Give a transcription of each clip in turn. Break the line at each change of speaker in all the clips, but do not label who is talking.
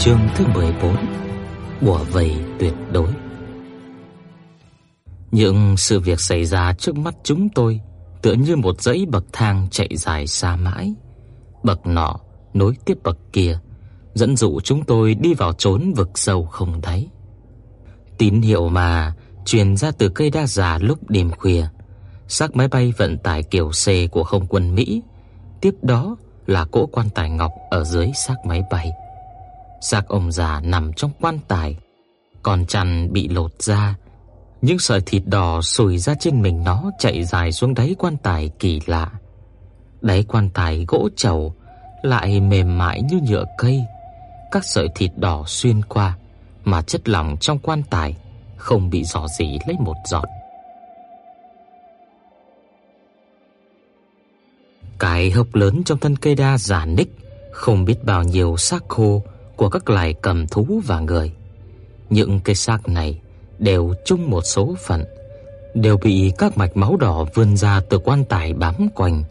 Chương thứ 14 Bùa vầy tuyệt đối. Những sự việc xảy ra trước mắt chúng tôi Tựa như một dãy bậc thang chạy dài xa mãi. Bậc nọ nối tiếp bậc kia, Dẫn dụ chúng tôi đi vào chốn vực sâu không đáy. Tín hiệu mà truyền ra từ cây đa già lúc đêm khuya, Xác máy bay vận tải kiểu C của không quân Mỹ, Tiếp đó là cỗ quan tài ngọc ở dưới xác máy bay. Xác ông già nằm trong quan tài, còn chăn bị lột ra, những sợi thịt đỏ sùi ra trên mình nó chạy dài xuống đáy quan tài kỳ lạ. Đáy quan tài gỗ trầu lại mềm mại như nhựa cây, các sợi thịt đỏ xuyên qua mà chất lỏng trong quan tài không bị rò rỉ lấy một giọt. Cái hốc lớn trong thân cây đa giả ních không biết bao nhiêu xác khô của các loài cầm thú và người. Những cái xác này đều chung một số phận, đều bị các mạch máu đỏ vươn ra từ quan tài bám quanh.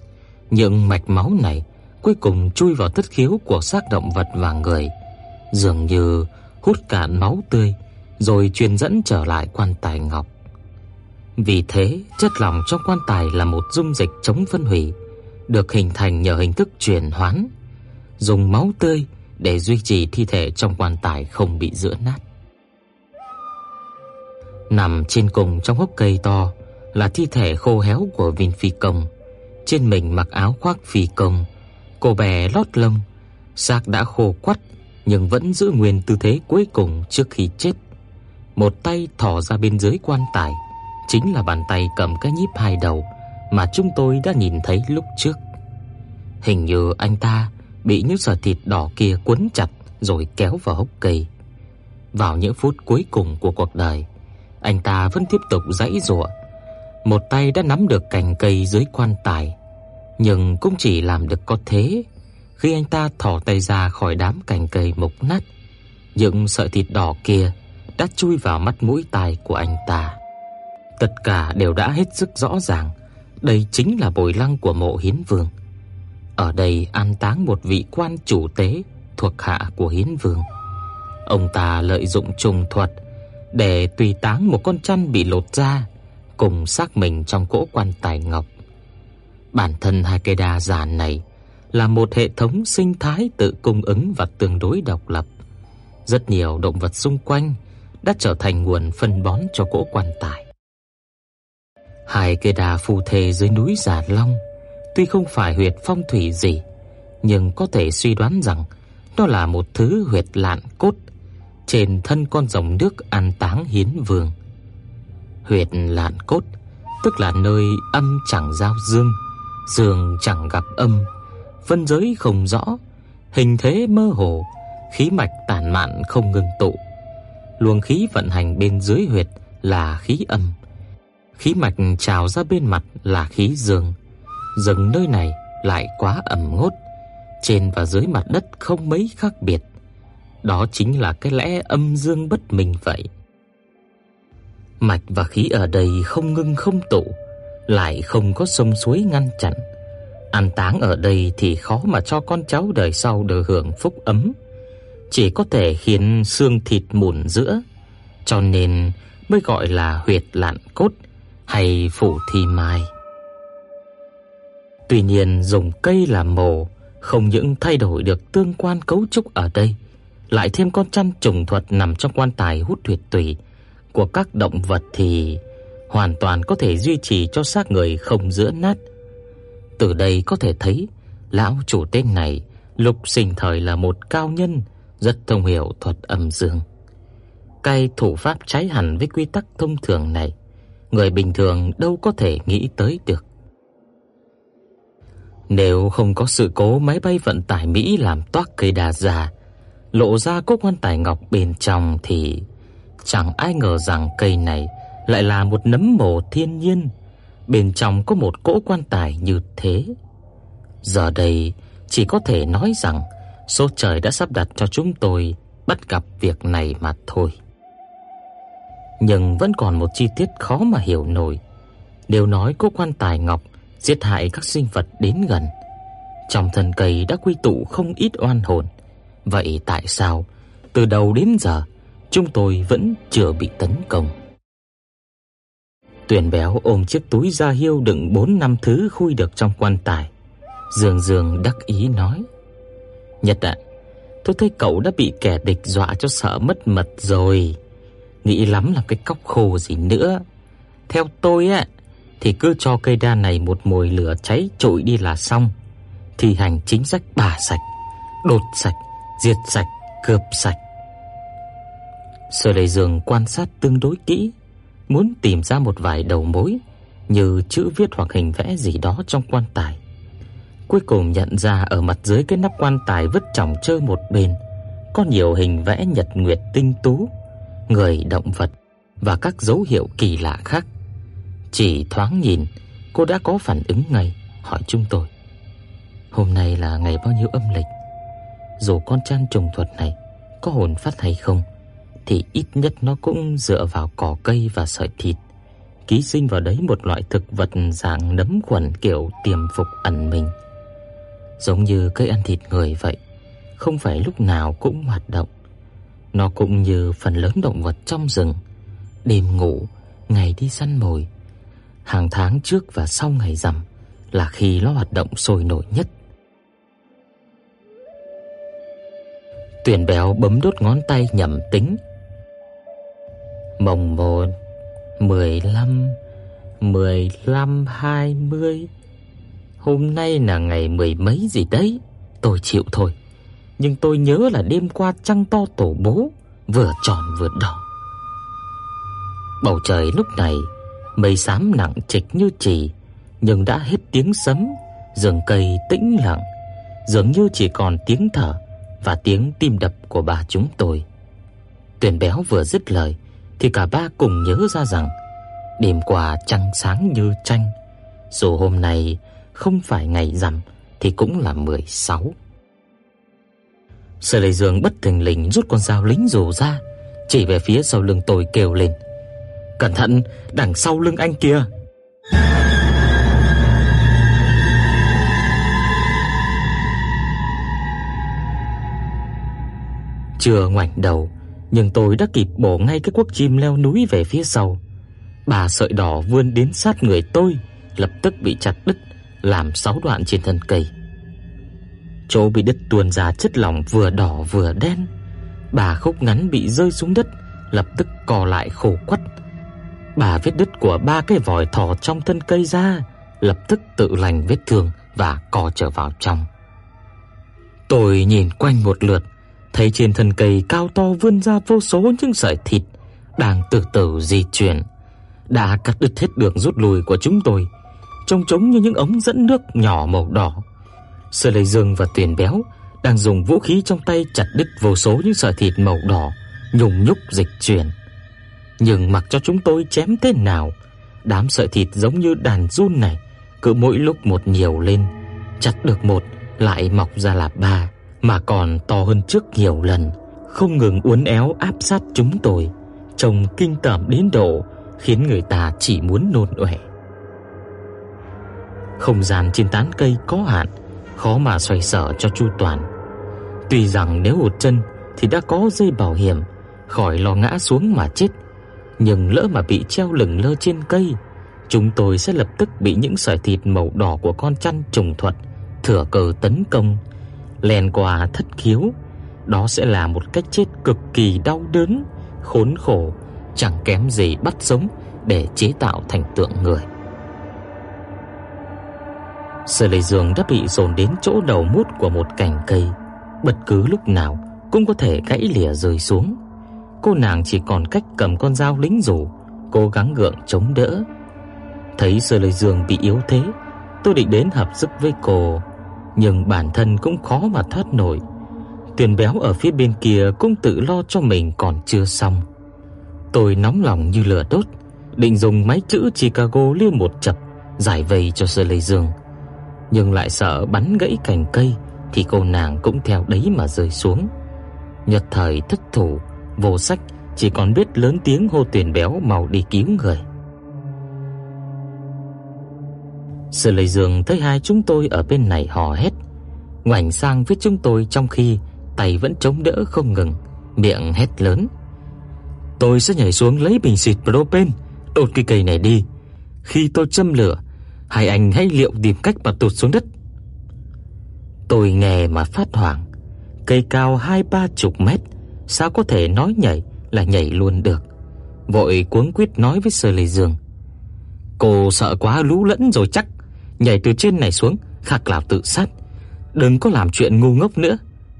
Những mạch máu này cuối cùng chui vào tất khiếu của xác động vật và người, dường như hút cạn máu tươi rồi truyền dẫn trở lại quan tài ngọc. Vì thế, chất lỏng trong quan tài là một dung dịch chống phân hủy, được hình thành nhờ hình thức chuyển hoán, dùng máu tươi để duy trì thi thể trong quan tài không bị rữa nát. Nằm trên cùng trong hốc cây to là thi thể khô héo của Vin Phi công, trên mình mặc áo khoác phi công, cô bé lót lông, xác đã khô quắt nhưng vẫn giữ nguyên tư thế cuối cùng trước khi chết. Một tay thò ra bên dưới quan tài, chính là bàn tay cầm cái nhíp hai đầu mà chúng tôi đã nhìn thấy lúc trước. Hình như anh ta bị những sợi thịt đỏ kia quấn chặt rồi kéo vào hốc cây. Vào những phút cuối cùng của cuộc đời, anh ta vẫn tiếp tục giãy giụa. Một tay đã nắm được cành cây dưới quan tài, nhưng cũng chỉ làm được có thế. Khi anh ta thò tay ra khỏi đám cành cây mục nát, những sợi thịt đỏ kia đã chui vào mắt mũi tai của anh ta. Tất cả đều đã hết sức rõ ràng, đây chính là bồi lăng của mộ Hiến Vương. Ở đây an táng một vị quan chủ tế thuộc hạ của Hiến Vương. Ông ta lợi dụng trùng thuật để tùy táng một con chăn bị lột da cùng xác mình trong cỗ quan tài ngọc. Bản thân hai cây đa giả này là một hệ thống sinh thái tự cung ứng và tương đối độc lập. Rất nhiều động vật xung quanh đã trở thành nguồn phân bón cho cỗ quan tài. Hai cây đà phù thề dưới núi già Long Tuy không phải huyệt phong thủy gì, nhưng có thể suy đoán rằng đó là một thứ huyệt lạn cốt trên thân con rồng nước an táng hiến vương. Huyệt lạn cốt tức là nơi âm chẳng giao dương, dương chẳng gặp âm, phân giới không rõ, hình thế mơ hồ, khí mạch tản mạn không ngừng tụ. Luồng khí vận hành bên dưới huyệt là khí âm, khí mạch trào ra bên mặt là khí dương rừng nơi này lại quá ẩm ngốt, trên và dưới mặt đất không mấy khác biệt. Đó chính là cái lẽ âm dương bất minh vậy. Mạch và khí ở đây không ngưng không tụ, lại không có sông suối ngăn chặn. An táng ở đây thì khó mà cho con cháu đời sau được hưởng phúc ấm, chỉ có thể khiến xương thịt mùn giữa, cho nên mới gọi là huyệt lạn cốt hay phủ thi mai. Tuy nhiên dùng cây làm mồ không những thay đổi được tương quan cấu trúc ở đây, lại thêm con chăn trùng thuật nằm trong quan tài hút huyết tủy của các động vật thì hoàn toàn có thể duy trì cho xác người không rữa nát. Từ đây có thể thấy lão chủ tên này lục sinh thời là một cao nhân rất thông hiểu thuật âm dương. Cái thủ pháp trái hẳn với quy tắc thông thường này, người bình thường đâu có thể nghĩ tới được. Nếu không có sự cố máy bay vận tải Mỹ làm toác cây đà già, lộ ra cốc quan tài ngọc bên trong thì chẳng ai ngờ rằng cây này lại là một nấm mồ thiên nhiên, bên trong có một cỗ quan tài như thế. Giờ đây chỉ có thể nói rằng số trời đã sắp đặt cho chúng tôi bắt gặp việc này mà thôi. Nhưng vẫn còn một chi tiết khó mà hiểu nổi. Đều nói cỗ quan tài ngọc giết hại các sinh vật đến gần. Trong thân cây đã quy tụ không ít oan hồn. Vậy tại sao từ đầu đến giờ chúng tôi vẫn chưa bị tấn công? Tuyển béo ôm chiếc túi da hiêu đựng 4 năm thứ khui được trong quan tài. Dương Dương đắc ý nói: "Nhật ạ, tôi thấy cậu đã bị kẻ địch dọa cho sợ mất mật rồi. Nghĩ lắm làm cái cốc khô gì nữa. Theo tôi á thì cứ cho cây đa này một mồi lửa cháy trụi đi là xong. thì hành chính sách bà sạch, đột sạch, diệt sạch, cướp sạch." Sở Lệ Dương quan sát tương đối kỹ, muốn tìm ra một vài đầu mối như chữ viết hoặc hình vẽ gì đó trong quan tài. Cuối cùng nhận ra ở mặt dưới cái nắp quan tài vứt chồng chơ một bên có nhiều hình vẽ nhật nguyệt tinh tú, người động vật và các dấu hiệu kỳ lạ khác. Chỉ thoáng nhìn, cô đã có phản ứng ngay, hỏi chúng tôi: "Hôm nay là ngày bao nhiêu âm lịch? Dù con chan trùng thuật này có hồn phát hay không?" thì ít nhất nó cũng dựa vào cỏ cây và sợi thịt, ký sinh vào đấy một loại thực vật dạng nấm khuẩn kiểu tiềm phục ẩn mình. Giống như cây ăn thịt người vậy, không phải lúc nào cũng hoạt động. Nó cũng như phần lớn động vật trong rừng, đêm ngủ, ngày đi săn mồi. Hàng tháng trước và sau ngày rằm là khi nó hoạt động sôi nổi nhất. Tuyển béo bấm đốt ngón tay nhẩm tính. Mồng 1 15 15 20 Hôm nay là ngày mười mấy gì đấy? Tôi chịu thôi. Nhưng tôi nhớ là đêm qua trăng to tổ bố, Vừa tròn vừa đỏ. Bầu trời lúc này Mây xám nặng trịch như chỉ Nhưng đã hết tiếng sấm Rừng cây tĩnh lặng. Dường như chỉ còn tiếng thở Và tiếng tim đập của bà chúng tôi. Tuyền béo vừa dứt lời thì cả ba cùng nhớ ra rằng đêm qua trăng sáng như tranh, dù hôm nay không phải ngày rằm thì cũng là 16. Sở Lệ Dương bất thình lình rút con dao lính rồ ra, chỉ về phía sau lưng tôi kêu lên: "Cẩn thận, đằng sau lưng anh kia!" Chưa ngoảnh đầu, nhưng tôi đã kịp bổ ngay cái cuốc chim leo núi về phía sau. Bà sợi đỏ vươn đến sát người tôi, lập tức bị chặt đứt, làm sáu đoạn trên thân cây. Chỗ bị đứt tuôn ra chất lỏng vừa đỏ vừa đen. Bà khúc ngắn bị rơi xuống đất, lập tức co lại khổ quắt. Bà vết đứt của ba cái vòi thò trong thân cây ra, lập tức tự lành vết thương và co trở vào trong. Tôi nhìn quanh một lượt, thấy trên thân cây cao to vươn ra vô số những sợi thịt đang từ từ di chuyển, đã cắt đứt hết đường rút lui của chúng tôi, trông trống như những ống dẫn nước nhỏ màu đỏ. Sơ Lệ Dương và Tuyền Béo đang dùng vũ khí trong tay chặt đứt vô số những sợi thịt màu đỏ nhùng nhúc dịch chuyển. Nhưng mặc cho chúng tôi chém thế nào, đám sợi thịt giống như đàn run này cứ mỗi lúc một nhiều lên, chặt được một lại mọc ra là ba mà còn to hơn trước nhiều lần, không ngừng uốn éo áp sát chúng tôi, trông kinh tởm đến độ khiến người ta chỉ muốn nôn ọe. Không gian trên tán cây có hạn, khó mà xoay sở cho chu toàn. Tuy rằng nếu hụt chân thì đã có dây bảo hiểm, khỏi lo ngã xuống mà chết, nhưng lỡ mà bị treo lửng lơ trên cây, chúng tôi sẽ lập tức bị những sợi thịt màu đỏ của con chăn trùng thuật thừa cơ tấn công lèn qua thất khiếu, đó sẽ là một cách chết cực kỳ đau đớn, khốn khổ, chẳng kém gì bắt sống để chế tạo thành tượng người. Sở Lệ Dương đã bị dồn đến chỗ đầu mút của một cành cây, bất cứ lúc nào cũng có thể gãy lìa rơi xuống. Cô nàng chỉ còn cách cầm con dao lính rủ, cố gắng gượng chống đỡ. Thấy Sơ Lôi Dương bị yếu thế, tôi định đến hợp sức với cô, nhưng bản thân cũng khó mà thoát nổi. Tiền béo ở phía bên kia cũng tự lo cho mình còn chưa xong. Tôi nóng lòng như lửa đốt, định dùng máy chữ Chicago liên một chập giải vây cho Sơ Lôi Dương, nhưng lại sợ bắn gãy cành cây thì cô nàng cũng theo đấy mà rơi xuống. Nhật thời thất thủ, vô sách chỉ còn biết lớn tiếng hô tuyển béo mau đi cứu người. Sơ Lệ Dương thấy hai chúng tôi ở bên này hò hét, ngoảnh sang phía chúng tôi trong khi tay vẫn chống đỡ không ngừng, miệng hét lớn: "Tôi sẽ nhảy xuống lấy bình xịt propane, đốt cái cây này đi. Khi tôi châm lửa, hai anh hãy liệu tìm cách mà tụt xuống đất." Tôi nghe mà phát hoảng. Cây cao hai ba chục mét, sao có thể nói nhảy là nhảy luôn được. Vội cuống quýt nói với Sơ Lệ Dương: "Cô sợ quá lú lẫn rồi chắc, nhảy từ trên này xuống, khạc là tự sát. Đừng có làm chuyện ngu ngốc nữa."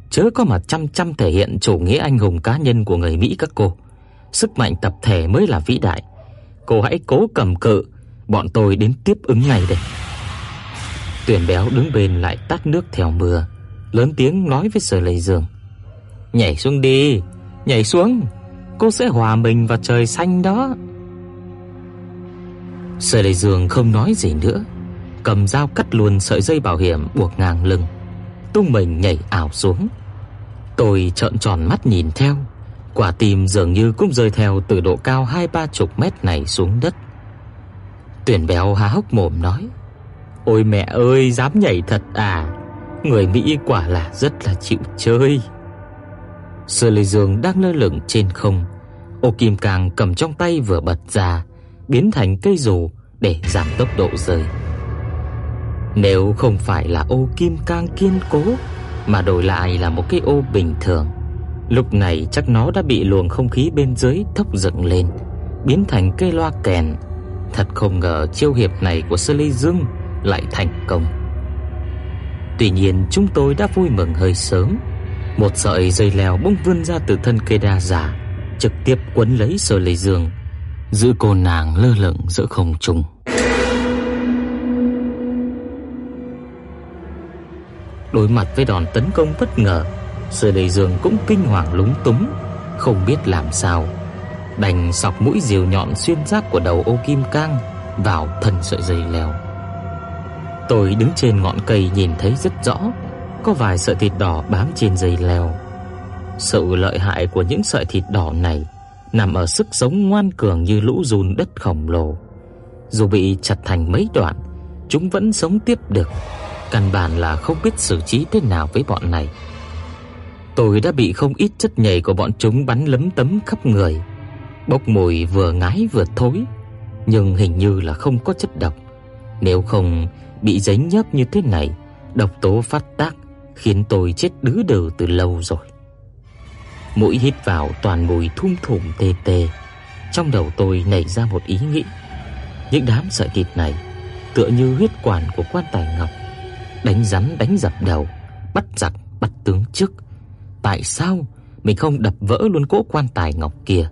chớ có mà chăm chăm thể hiện chủ nghĩa anh hùng cá nhân của người Mỹ các cô. Sức mạnh tập thể mới là vĩ đại. Cô hãy cố cầm cự, bọn tôi đến tiếp ứng ngay đây. Tuyển béo đứng bên lại tắt nước theo mưa, lớn tiếng nói với Sở Lệ Dương: "Nhảy xuống đi, nhảy xuống, cô sẽ hòa mình vào trời xanh đó." Sở Lệ Dương không nói gì nữa, cầm dao cắt luôn sợi dây bảo hiểm buộc ngang lưng tung mình nhảy ảo xuống. Tôi trợn tròn mắt nhìn theo, quả tim dường như cũng rơi theo từ độ cao hai ba chục mét này xuống đất. Tuyển béo há hốc mồm nói: "Ôi mẹ ơi, dám nhảy thật à? Người Mỹ quả là rất là chịu chơi." Sơ Lê Dương đang lơ lửng trên không, ô kim càng cầm trong tay vừa bật ra, biến thành cây dù để giảm tốc độ rơi. Nếu không phải là ô kim cang kiên cố mà đổi lại là một cái ô bình thường, lúc này chắc nó đã bị luồng không khí bên dưới thốc dựng lên, biến thành cây loa kèn. Thật không ngờ chiêu hiệp này của Sơ Lê Dương lại thành công. Tuy nhiên chúng tôi đã vui mừng hơi sớm. Một sợi dây leo bỗng vươn ra từ thân cây đa giả, trực tiếp quấn lấy Sở Lệ Dương, giữ cô nàng lơ lửng giữa không trung. Đối mặt với đòn tấn công bất ngờ, Sở Lệ Dương cũng kinh hoàng lúng túng, không biết làm sao. Đành sọc mũi diều nhọn xuyên giáp của đầu ô kim cang vào thân sợi dây leo. Tôi đứng trên ngọn cây nhìn thấy rất rõ, có vài sợi thịt đỏ bám trên dây leo. Sự lợi hại của những sợi thịt đỏ này nằm ở sức sống ngoan cường như lũ giun đất khổng lồ. Dù bị chặt thành mấy đoạn, chúng vẫn sống tiếp được căn bản là không biết xử trí thế nào với bọn này. Tôi đã bị không ít chất nhầy của bọn chúng bắn lấm tấm khắp người, bốc mùi vừa ngái vừa thối, nhưng hình như là không có chất độc. Nếu không bị dính nhớp như thế này, độc tố phát tác khiến tôi chết đứ đừ từ lâu rồi. Mũi hít vào toàn mùi thum thủm tê tê. Trong đầu tôi nảy ra một ý nghĩ. Những đám sợi thịt này tựa như huyết quản của quan tài ngọc đánh rắn đánh dập đầu, bắt giặc bắt tướng trước. Tại sao mình không đập vỡ luôn cỗ quan tài ngọc kia?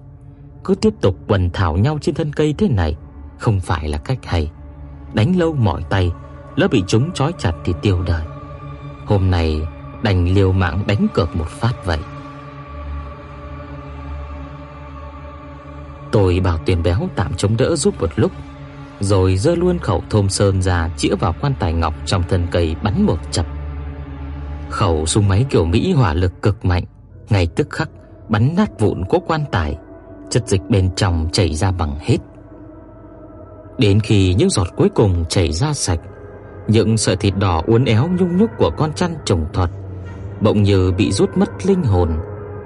Cứ tiếp tục quần thảo nhau trên thân cây thế này không phải là cách hay. Đánh lâu mỏi tay, lỡ bị chúng trói chặt thì tiêu đời. Hôm nay đành liều mạng đánh cược một phát vậy. Tôi bảo tiền béo tạm chống đỡ giúp một lúc rồi giơ luôn khẩu thôm sơn ra chĩa vào quan tài ngọc trong thân cây bắn một chập. Khẩu súng máy kiểu Mỹ hỏa lực cực mạnh, ngay tức khắc bắn nát vụn cố quan tài, chất dịch bên trong chảy ra bằng hết. Đến khi những giọt cuối cùng chảy ra sạch, những sợi thịt đỏ uốn éo nhung nhúc của con chăn trùng thuật bỗng như bị rút mất linh hồn,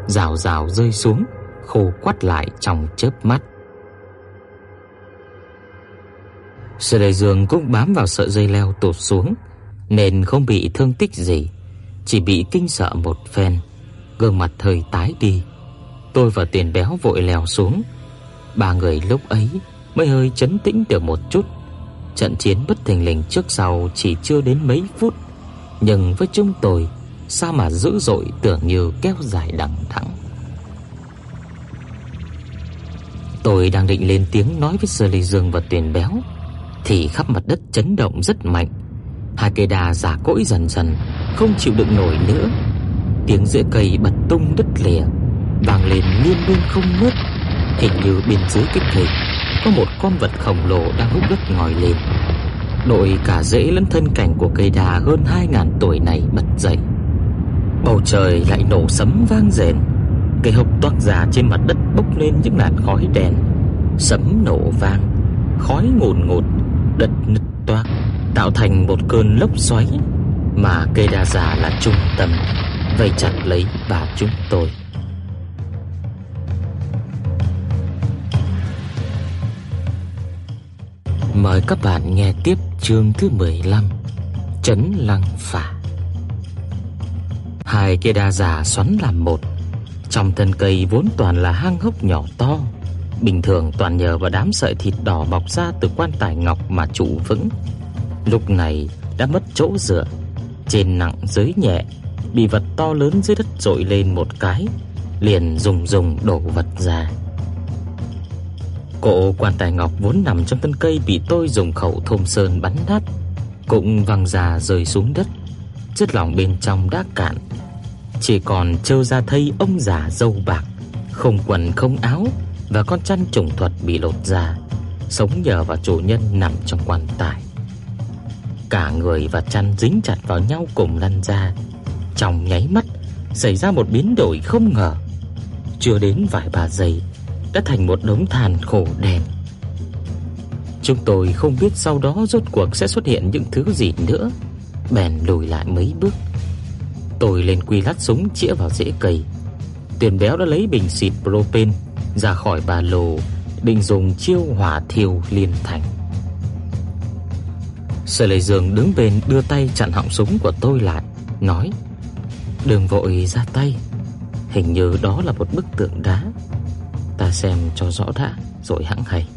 rào rào rơi xuống, khô quắt lại trong chớp mắt. Sợi dây giường cũng bám vào sợi dây leo tụt xuống, nên không bị thương tích gì, chỉ bị kinh sợ một phen, gương mặt hơi tái đi. Tôi và Tiền Béo vội leo xuống. Ba người lúc ấy mới hơi chấn tĩnh được một chút. Trận chiến bất thình lình trước sau chỉ chưa đến mấy phút, nhưng với chúng tôi, sao mà dữ dội tưởng như kéo dài đằng đẵng. Tôi đang định lên tiếng nói với Sơ Ly Dương và Tiền Béo thì khắp mặt đất chấn động rất mạnh. Hai cây đà giả cỗi dần dần không chịu đựng nổi nữa. Tiếng rễ cây bật tung đất lìa vang lên liên miên không ngớt, hình như bên dưới cái cây có một con vật khổng lồ đang hút đất ngòi lên. Đội cả rễ lẫn thân cảnh của cây đà hơn 2000 tuổi này bật dậy. Bầu trời lại nổ sấm vang rền, cây hộc toát ra trên mặt đất bốc lên những làn khói đen, sấm nổ vang, khói ngùn ngụt, đất nứt toác tạo thành một cơn lốc xoáy mà cây đa già là trung tâm vây chặt lấy bà chúng tôi. Mời các bạn nghe tiếp chương thứ 15 Chấn Lăng Phả. Hai cây đa giả xoắn làm một, Trong thân cây vốn toàn là hang hốc nhỏ to. Bình thường toàn nhờ vào đám sợi thịt đỏ bọc ra từ quan tài ngọc mà trụ vững. Lúc này đã mất chỗ dựa, Trên nặng dưới nhẹ, Bị vật to lớn dưới đất dội lên một cái, Liền rùng rùng đổ vật ra. Cổ quan tài ngọc vốn nằm trong thân cây bị tôi dùng khẩu thôm sơn bắn nát, cũng văng ra rơi xuống đất. Chất lỏng bên trong đã cạn, chỉ còn trơ ra thây ông già râu bạc, không quần không áo và con chăn trùng thuật bị lột ra, sống nhờ vào chủ nhân nằm trong quan tài. Cả người và chăn dính chặt vào nhau cùng lăn ra. Trong nháy mắt xảy ra một biến đổi không ngờ. Chưa đến vài ba giây, đã thành một đống than khổ đen. Chúng tôi không biết sau đó rốt cuộc sẽ xuất hiện những thứ gì nữa, bèn lùi lại mấy bước. Tôi lên quy lát súng chĩa vào rễ cây. Tiền béo đã lấy bình xịt propane ra khỏi ba lô, định dùng chiêu hỏa thiêu liên thành. Sở Lệ Dương đứng bên đưa tay chặn họng súng của tôi lại, nói: "Đừng vội ra tay, hình như đó là một bức tượng đá." Ta xem cho rõ đã rồi hãng hay.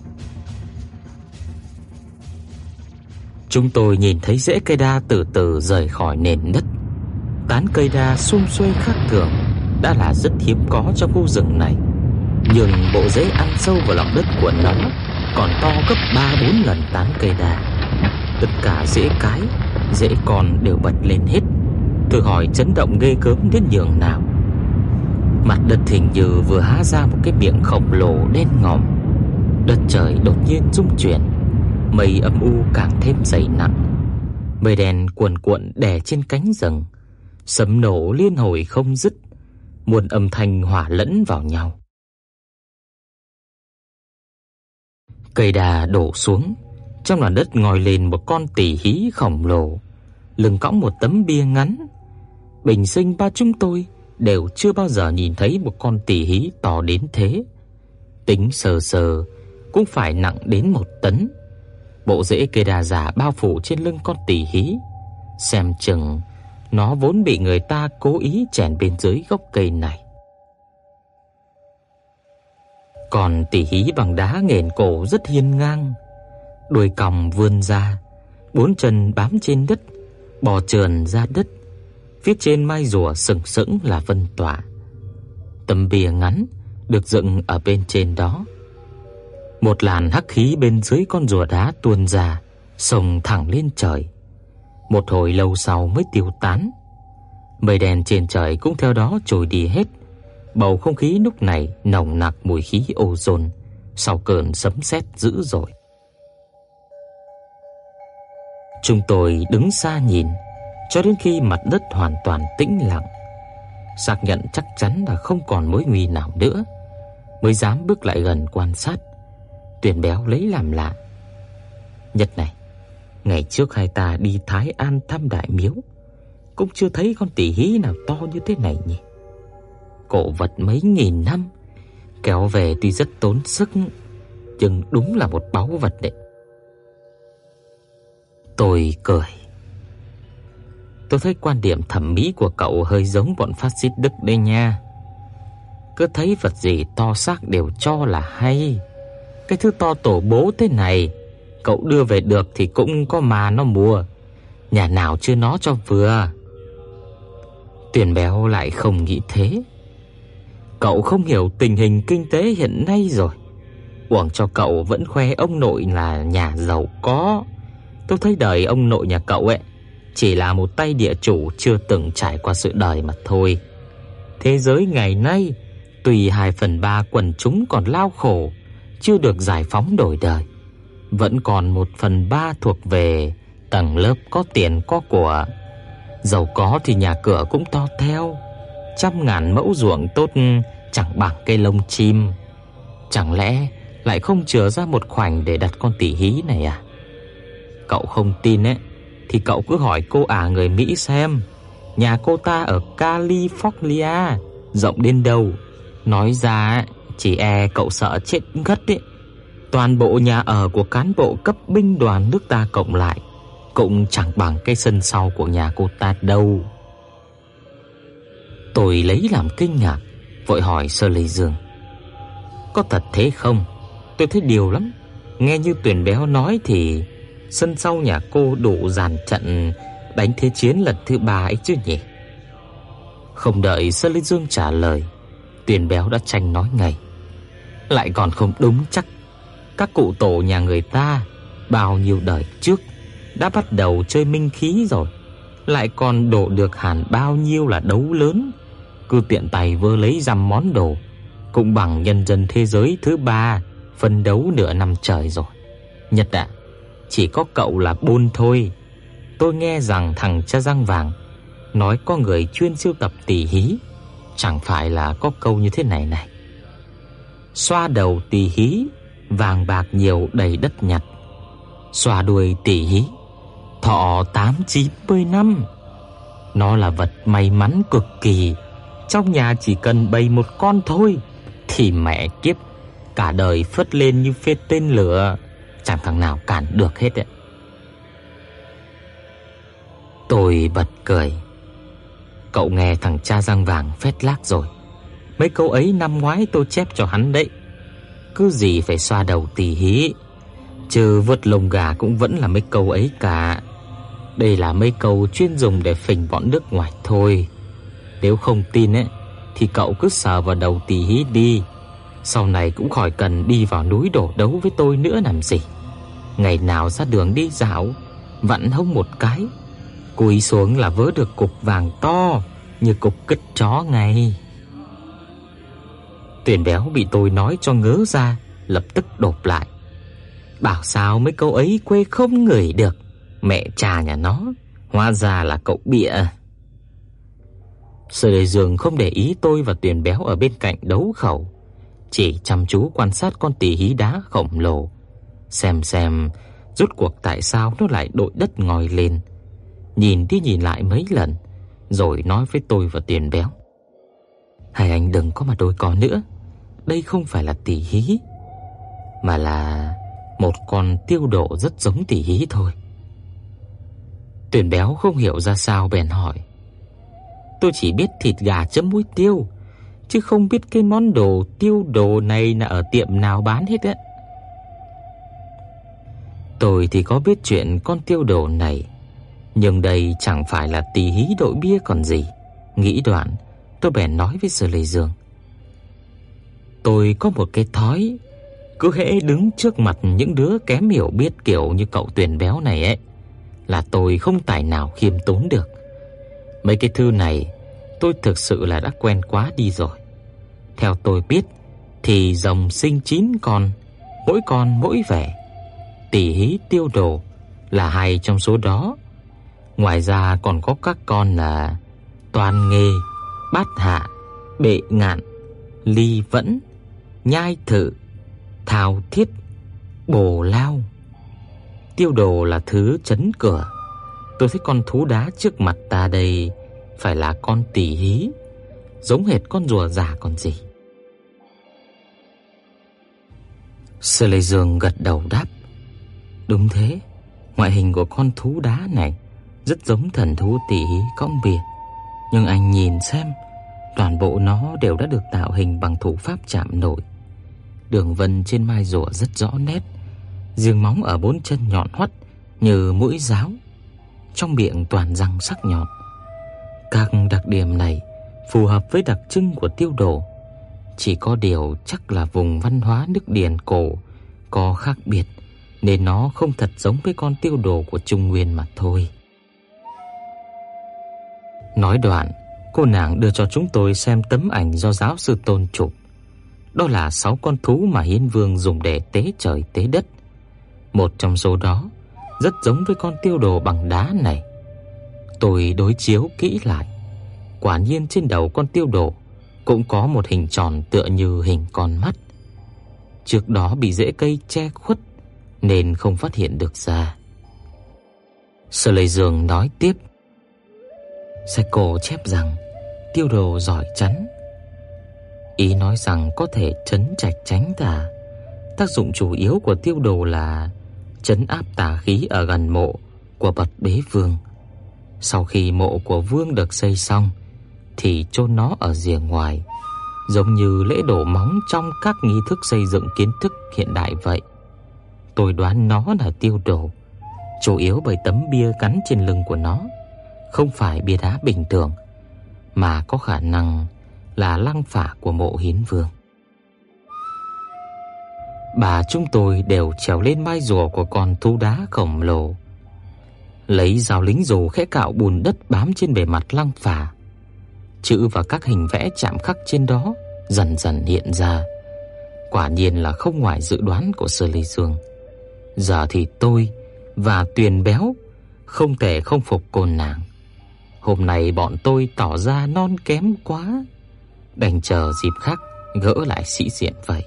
Chúng tôi nhìn thấy rễ cây đa từ từ rời khỏi nền đất. Tán cây đa sum xuê khác thường đã là rất hiếm có trong khu rừng này. Nhưng bộ rễ ăn sâu vào lòng đất của nó còn to gấp 3 4 lần tán cây đa. Tất cả rễ cái, rễ còn đều bật lên hết. Tôi hỏi chấn động ghê gớm đến nhường nào. Mặt đất hình như vừa há ra một cái miệng khổng lồ đen ngòm. Đất trời đột nhiên rung chuyển, mây âm u càng thêm dày nặng. Mây đen cuồn cuộn đè trên cánh rừng, sấm nổ liên hồi không dứt, muôn âm thanh hòa lẫn vào nhau. Cây đà đổ xuống, trong lòng đất ngòi lên một con tỷ hí khổng lồ, lưng cõng một tấm bia ngắn. Bình sinh ba chúng tôi đều chưa bao giờ nhìn thấy một con tỷ hí to đến thế. Tính sờ sờ cũng phải nặng đến một tấn. Bộ rễ cây đà giả bao phủ trên lưng con tỷ hí, xem chừng nó vốn bị người ta cố ý chèn bên dưới gốc cây này. Còn tỷ hí bằng đá nghền cổ rất hiên ngang, đuôi còng vươn ra, bốn chân bám trên đất, bò trườn ra đất Phía trên mai rùa sừng sững là vân tọa. Tấm bia ngắn được dựng ở bên trên đó. Một làn hắc khí bên dưới con rùa đá tuôn ra, sông thẳng lên trời. Một hồi lâu sau mới tiêu tán. Mây đen trên trời cũng theo đó trôi đi hết. Bầu không khí lúc này nồng nặc mùi khí ozone sau cơn sấm sét dữ dội. Chúng tôi đứng xa nhìn, cho đến khi mặt đất hoàn toàn tĩnh lặng, xác nhận chắc chắn là không còn mối nguy nào nữa, mới dám bước lại gần quan sát. Tuyển béo lấy làm lạ. Nhật này, ngày trước hai ta đi Thái An thăm đại miếu, cũng chưa thấy con tỷ hí nào to như thế này nhỉ. Cổ vật mấy nghìn năm, kéo về tuy rất tốn sức, nhưng đúng là một báu vật đấy. Tôi cười. Tôi thấy quan điểm thẩm mỹ của cậu hơi giống bọn phát xít Đức đây nha. Cứ thấy vật gì to xác đều cho là hay. Cái thứ to tổ bố thế này, cậu đưa về được thì cũng có mà nó mua. Nhà nào chưa nó cho vừa. Tiền béo lại không nghĩ thế. Cậu không hiểu tình hình kinh tế hiện nay rồi. Uổng cho cậu vẫn khoe ông nội là nhà giàu có. Tôi thấy đời ông nội nhà cậu ấy chỉ là một tay địa chủ chưa từng trải qua sự đời mà thôi. Thế giới ngày nay, tùy 2 phần 3 quần chúng còn lao khổ, chưa được giải phóng đổi đời, vẫn còn 1 phần 3 thuộc về tầng lớp có tiền có của. Giàu có thì nhà cửa cũng to theo, trăm ngàn mẫu ruộng tốt chẳng bằng cây lông chim. Chẳng lẽ lại không chừa ra một khoảnh để đặt con tỷ hí này à? Cậu không tin ấy thì cậu cứ hỏi cô ả người Mỹ xem. Nhà cô ta ở California, rộng đến đâu. Nói ra chỉ e cậu sợ chết ngất đấy Toàn bộ nhà ở của cán bộ cấp binh đoàn nước ta cộng lại cũng chẳng bằng cái sân sau của nhà cô ta đâu. Tôi lấy làm kinh ngạc, vội hỏi Sơ Lê Dương. Có thật thế không? Tôi thấy điều lắm. Nghe như tuyển béo nói thì sân sau nhà cô đủ dàn trận đánh thế chiến lần thứ ba ấy chứ nhỉ? Không đợi Sơn Linh Dương trả lời, tuyền béo đã tranh nói ngay. Lại còn không đúng chắc. Các cụ tổ nhà người ta bao nhiêu đời trước đã bắt đầu chơi minh khí rồi, lại còn đổ được hẳn bao nhiêu là đấu lớn, cứ tiện tay vơ lấy dăm món đồ, cũng bằng nhân dân thế giới thứ ba phân đấu nửa năm trời rồi. Nhật ạ, chỉ có cậu là buôn thôi. Tôi nghe rằng thằng cha răng vàng nói có người chuyên sưu tập tỷ hí, chẳng phải là có câu như thế này này. Xoa đầu tỷ hí, vàng bạc nhiều đầy đất nhặt. Xoa đuôi tỷ hí, thọ 8 90 năm. Nó là vật may mắn cực kỳ, trong nhà chỉ cần bày một con thôi thì mẹ kiếp cả đời phất lên như phết tên lửa, chẳng thằng nào cản được hết đấy. Tôi bật cười. Cậu nghe thằng cha răng vàng phét lác rồi. Mấy câu ấy năm ngoái tôi chép cho hắn đấy. Cứ gì phải xoa đầu tỉ hí, trừ vượt lồng gà cũng vẫn là mấy câu ấy cả. Đây là mấy câu chuyên dùng để phỉnh bọn nước ngoài thôi. Nếu không tin ấy thì cậu cứ sờ vào đầu tỉ hí đi. Sau này cũng khỏi cần đi vào núi đổ đấu với tôi nữa làm gì. Ngày nào ra đường đi dạo, vặn hông một cái, cúi xuống là vớ được cục vàng to như cục cứt chó ngay. Tuyển béo bị tôi nói cho ngớ ra, lập tức đột lại. Bảo sao mấy câu ấy quê không ngửi được, mẹ cha nhà nó, hóa ra là cậu bịa. Sở Lệ Dương không để ý tôi và Tuyền Béo ở bên cạnh đấu khẩu, chỉ chăm chú quan sát con tỷ hí đá khổng lồ, xem xem rốt cuộc tại sao nó lại đội đất ngòi lên. Nhìn đi nhìn lại mấy lần, rồi nói với tôi và Tiền Béo: "Hai anh đừng có mà đôi co nữa, đây không phải là tỷ hí, mà là một con tiêu độ rất giống tỷ hí thôi." Tuyển béo không hiểu ra sao bèn hỏi: "Tôi chỉ biết thịt gà chấm muối tiêu, chứ không biết cái món đồ tiêu đồ này là ở tiệm nào bán hết á." Tôi thì có biết chuyện con tiêu đồ này, nhưng đây chẳng phải là tí hí đội bia còn gì. Nghĩ đoạn, tôi bèn nói với Sở Lệ Dương. Tôi có một cái thói, cứ hễ đứng trước mặt những đứa kém hiểu biết kiểu như cậu tuyển béo này ấy, là tôi không tài nào khiêm tốn được. Mấy cái thư này tôi thực sự là đã quen quá đi rồi. Theo tôi biết thì rồng sinh chín con, mỗi con mỗi vẻ. Tỷ hí tiêu đồ là hai trong số đó. Ngoài ra còn có các con là Toàn Nghê, Bát Hạ, Bệ Ngạn, Ly Vẫn, Nhai Thử, Thao Thiết, Bồ Lao. Tiêu đồ là thứ chấn cửa. Tôi thấy con thú đá trước mặt ta đây phải là con tỷ hí, giống hệt con rùa già còn gì. Sơ Lê Dương gật đầu đáp. Đúng thế, ngoại hình của con thú đá này rất giống thần thú tỷ hí cong bìa. Nhưng anh nhìn xem, toàn bộ nó đều đã được tạo hình bằng thủ pháp chạm nổi. Đường vân trên mai rùa rất rõ nét, riêng móng ở bốn chân nhọn hoắt như mũi giáo, trong miệng toàn răng sắc nhọn. Các đặc điểm này phù hợp với đặc trưng của tiêu đồ, chỉ có điều chắc là vùng văn hóa nước Điền cổ có khác biệt nên nó không thật giống với con tiêu đồ của Trung Nguyên mà thôi. Nói đoạn, Cô nàng đưa cho chúng tôi xem tấm ảnh do giáo sư Tôn chụp. Đó là sáu con thú mà Hiến Vương dùng để tế trời tế đất. Một trong số đó rất giống với con tiêu đồ bằng đá này. Tôi đối chiếu kỹ lại. Quả nhiên trên đầu con tiêu đồ cũng có một hình tròn tựa như hình con mắt. Trước đó bị rễ cây che khuất nên không phát hiện được ra. Sở Lệ Dương nói tiếp: Sách cổ chép rằng tiêu đồ giỏi chắn. Ý nói rằng có thể chấn trạch tránh tà. Tác dụng chủ yếu của tiêu đồ là chấn áp tà khí ở gần mộ của bậc đế vương. Sau khi mộ của vương được xây xong thì chôn nó ở rìa ngoài, giống như lễ đổ móng trong các nghi thức xây dựng kiến thức hiện đại vậy. Tôi đoán nó là tiêu đồ, chủ yếu bởi tấm bia gắn trên lưng của nó, không phải bia đá bình thường mà có khả năng là lăng phả của mộ Hiến Vương. Bà chúng tôi đều trèo lên mai rùa của con thú đá khổng lồ. Lấy dao lính rồ khẽ cạo bùn đất bám trên bề mặt lăng phả. Chữ và các hình vẽ chạm khắc trên đó dần dần hiện ra. Quả nhiên là không ngoài dự đoán của Sơ Ly Dương. Giờ thì tôi và Tuyền Béo không thể không phục cô nàng. Hôm nay bọn tôi tỏ ra non kém quá, đành chờ dịp khác gỡ lại sĩ diện vậy.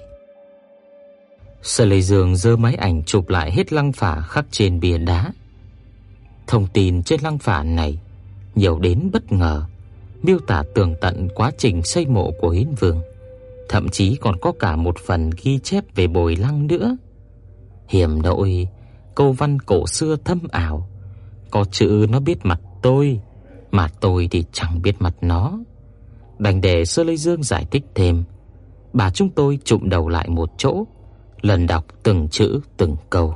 Sở Lệ Dương giơ máy ảnh chụp lại hết lăng phả khắc trên bia đá. Thông tin trên lăng phả này nhiều đến bất ngờ, miêu tả tường tận quá trình xây mộ của Hiến Vương, thậm chí còn có cả một phần ghi chép về bồi lăng nữa. Hiểm nội, câu văn cổ xưa thâm ảo, có chữ nó biết mặt tôi, mà tôi thì chẳng biết mặt nó. Đành để Sơ Lê Dương giải thích thêm. Bà chúng tôi chụm đầu lại một chỗ, lần đọc từng chữ từng câu.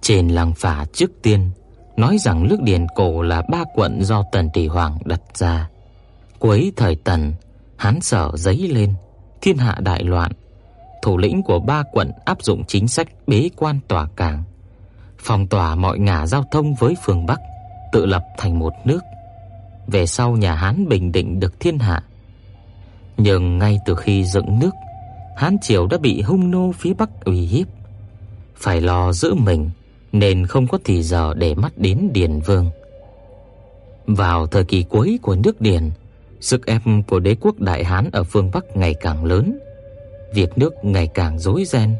Trên lăng phả trước tiên nói rằng nước Điền cổ là ba quận do Tần Tỷ Hoàng đặt ra. Cuối thời Tần, Hán Sở giấy lên, thiên hạ đại loạn. Thủ lĩnh của ba quận áp dụng chính sách bế quan tỏa cảng, phong tỏa mọi ngả giao thông với phương Bắc, tự lập thành một nước. Về sau nhà Hán bình định được thiên hạ. Nhưng ngay từ khi dựng nước, Hán triều đã bị hung nô phía Bắc uy hiếp, phải lo giữ mình nên không có thì giờ để mắt đến Điền Vương. Vào thời kỳ cuối của nước Điền, sức ép của đế quốc Đại Hán ở phương Bắc ngày càng lớn, việc nước ngày càng rối ren,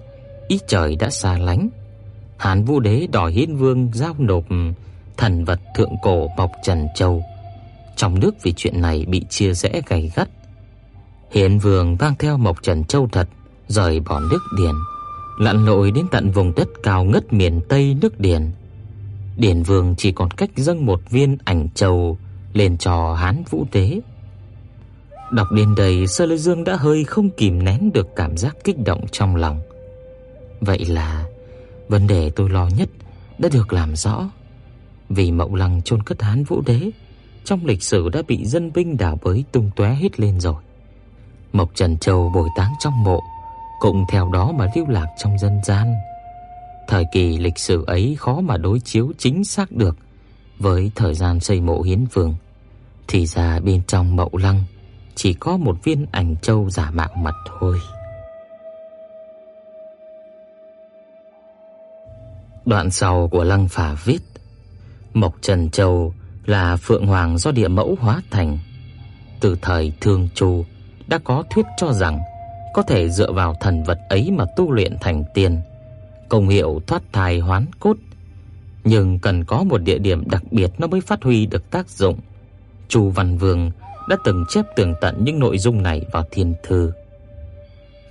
ý trời đã xa lánh. Hán Vũ Đế đòi Hiến Vương giao nộp thần vật thượng cổ Mộc Trần Châu. Trong nước vì chuyện này bị chia rẽ gay gắt. Hiến Vương mang theo Mộc Trần Châu thật rời bỏ nước Điền, lặn lội đến tận vùng đất cao ngất miền Tây nước Điền. Điền Vương chỉ còn cách dâng một viên ảnh châu lên cho Hán Vũ Đế. Đọc đến đây, Sơ Lê Dương đã hơi không kìm nén được cảm giác kích động trong lòng. Vậy là vấn đề tôi lo nhất đã được làm rõ. Vì Mậu Lăng chôn cất Hán Vũ Đế trong lịch sử đã bị dân binh đào bới tung tóe hết lên rồi. Mộc Trần Châu bồi táng trong mộ, cũng theo đó mà lưu lạc trong dân gian. Thời kỳ lịch sử ấy khó mà đối chiếu chính xác được với thời gian xây mộ Hiến Vương. Thì ra bên trong Mậu Lăng chỉ có một viên ảnh châu giả mạo mặt thôi. Đoạn sau của Lăng Phả viết: Mộc Trần Châu là phượng hoàng do địa mẫu hóa thành. Từ thời Thương Chu đã có thuyết cho rằng có thể dựa vào thần vật ấy mà tu luyện thành tiên, công hiệu thoát thai hoán cốt, nhưng cần có một địa điểm đặc biệt nó mới phát huy được tác dụng. Chu Văn Vương đã từng chép tường tận những nội dung này vào thiên thư.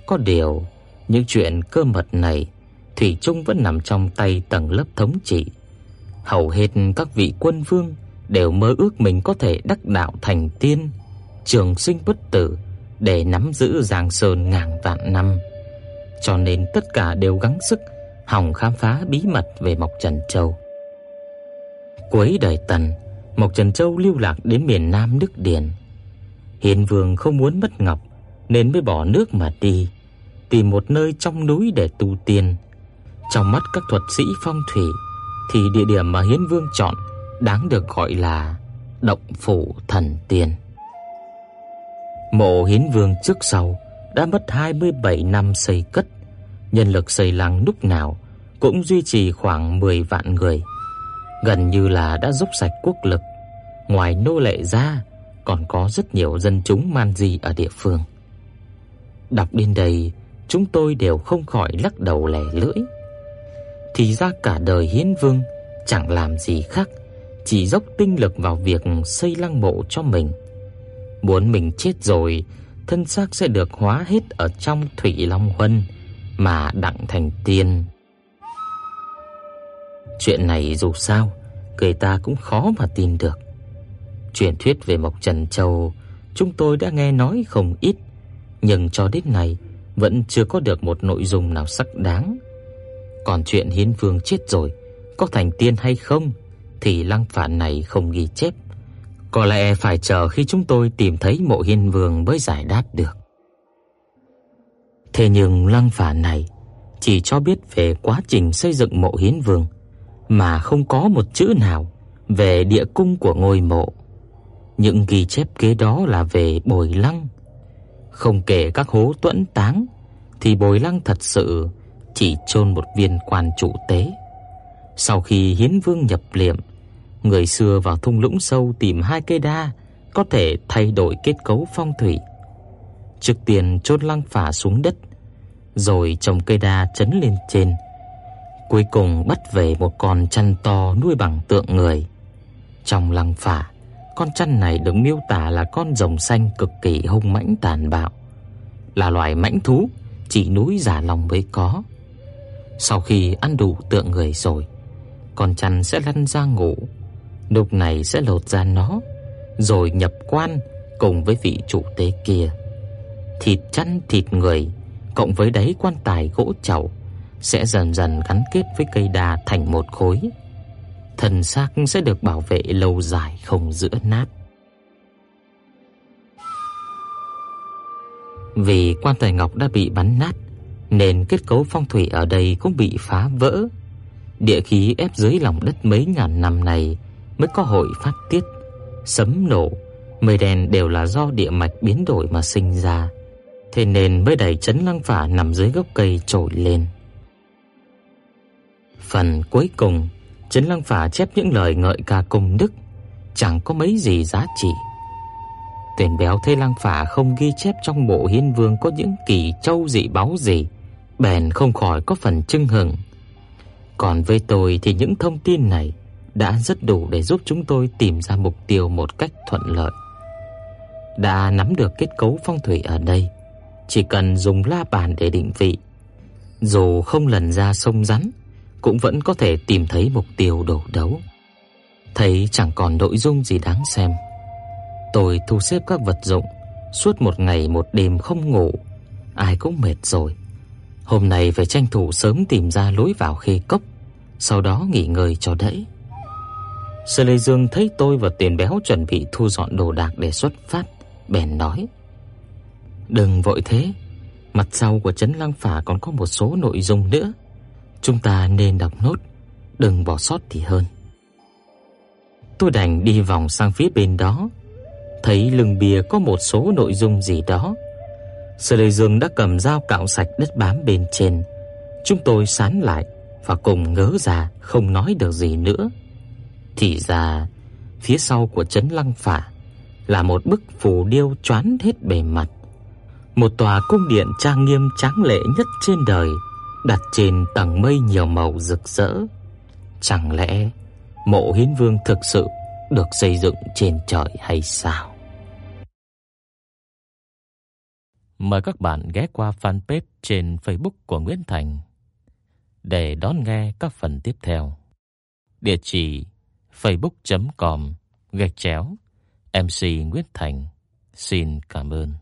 Có điều, những chuyện cơ mật này thủy chung vẫn nằm trong tay tầng lớp thống trị. Hầu hết các vị quân vương đều mơ ước mình có thể đắc đạo thành tiên, trường sinh bất tử để nắm giữ Giang Sơn ngàn vạn năm. Cho nên tất cả đều gắng sức hòng khám phá bí mật về Mộc Trần Châu. Cuối đời Tần, Mộc Trần Châu lưu lạc đến miền Nam nước Điền. Hiền Vương không muốn mất ngọc nên mới bỏ nước mà đi, tìm một nơi trong núi để tu tiên. Trong mắt các thuật sĩ phong thủy thì địa điểm mà Hiến Vương chọn đáng được gọi là động phủ thần tiên. Mộ Hiến Vương trước sau đã mất 27 năm xây cất, nhân lực xây làng lúc nào cũng duy trì khoảng 10 vạn người, gần như là đã dốc sạch quốc lực. Ngoài nô lệ ra, còn có rất nhiều dân chúng man di ở địa phương. Đọc đến đây, chúng tôi đều không khỏi lắc đầu lẻ lưỡi. Thì ra cả đời Hiến Vương chẳng làm gì khác, chỉ dốc tinh lực vào việc xây lăng mộ cho mình. Muốn mình chết rồi, thân xác sẽ được hóa hết ở trong Thủy Long Huân mà đặng thành tiên. Chuyện này dù sao, người ta cũng khó mà tin được. Truyền thuyết về Mộc Trần Châu chúng tôi đã nghe nói không ít, nhưng cho đến nay vẫn chưa có được một nội dung nào sắc đáng. Còn chuyện Hiến Vương chết rồi, có thành tiên hay không thì lăng phản này không ghi chép. Có lẽ phải chờ khi chúng tôi tìm thấy mộ Hiên Vương mới giải đáp được. Thế nhưng lăng phản này chỉ cho biết về quá trình xây dựng mộ Hiến Vương mà không có một chữ nào về địa cung của ngôi mộ. Những ghi chép kế đó là về Bồi Lăng. Không kể các hố tuẫn táng thì Bồi Lăng thật sự chỉ chôn một viên quan trụ tế. Sau khi Hiến Vương nhập liệm, người xưa vào thung lũng sâu tìm hai cây đa có thể thay đổi kết cấu phong thủy. Trước tiên chôn lăng phả xuống đất, rồi trồng cây đa chấn lên trên. Cuối cùng bắt về một con chăn to nuôi bằng tượng người. Trong lăng phả, con chăn này được miêu tả là con rồng xanh cực kỳ hung mãnh tàn bạo, là loài mãnh thú chỉ núi Giả lòng mới có. Sau khi ăn đủ tượng người rồi, con chăn sẽ lăn ra ngủ, lúc này sẽ lột da nó, rồi nhập quan cùng với vị chủ tế kia. Thịt chăn thịt người cộng với đáy quan tài gỗ chậu sẽ dần dần gắn kết với cây đa thành một khối. Thần xác sẽ được bảo vệ lâu dài không giữa nát. Vì quan tài ngọc đã bị bắn nát nên kết cấu phong thủy ở đây cũng bị phá vỡ. Địa khí ép dưới lòng đất mấy ngàn năm này mới có hội phát tiết, sấm nổ, mây đen đều là do địa mạch biến đổi mà sinh ra. Thế nên mới đẩy chấn lăng phả nằm dưới gốc cây trồi lên. Phần cuối cùng, chấn lăng phả chép những lời ngợi ca công đức, chẳng có mấy gì giá trị. Tiền béo thấy lăng phả không ghi chép trong bộ hiên vương có những kỳ châu dị báu gì, bèn không khỏi có phần chưng hừng. Còn với tôi thì những thông tin này đã rất đủ để giúp chúng tôi tìm ra mục tiêu một cách thuận lợi. Đã nắm được kết cấu phong thủy ở đây, chỉ cần dùng la bàn để định vị, dù không lần ra sông rắn, cũng vẫn có thể tìm thấy mục tiêu đổ đấu. Thấy chẳng còn nội dung gì đáng xem, tôi thu xếp các vật dụng, suốt một ngày một đêm không ngủ, ai cũng mệt rồi. Hôm nay phải tranh thủ sớm tìm ra lối vào khê cốc, sau đó nghỉ ngơi cho đẫy. Sơ Lê Dương thấy tôi và Tiền Béo chuẩn bị thu dọn đồ đạc để xuất phát, bèn nói: "Đừng vội thế, mặt sau của trấn Lăng Phả còn có một số nội dung nữa, chúng ta nên đọc nốt, đừng bỏ sót thì hơn." Tôi đành đi vòng sang phía bên đó, thấy lưng bìa có một số nội dung gì đó. Sở Lệ Dương đã cầm dao cạo sạch đất bám bên trên. Chúng tôi sán lại và cùng ngớ ra không nói được gì nữa. Thì ra, phía sau của trấn Lăng Phả là một bức phù điêu choán hết bề mặt. Một tòa cung điện trang nghiêm tráng lệ nhất trên đời, đặt trên tầng mây nhiều màu rực rỡ. Chẳng lẽ mộ Hiến Vương thực sự được xây dựng trên trời hay sao?
Mời các bạn ghé qua fanpage trên Facebook của Nguyễn Thành để đón nghe các phần tiếp theo. Địa chỉ facebook.com gạch chéo MC Nguyễn Thành. Xin cảm ơn.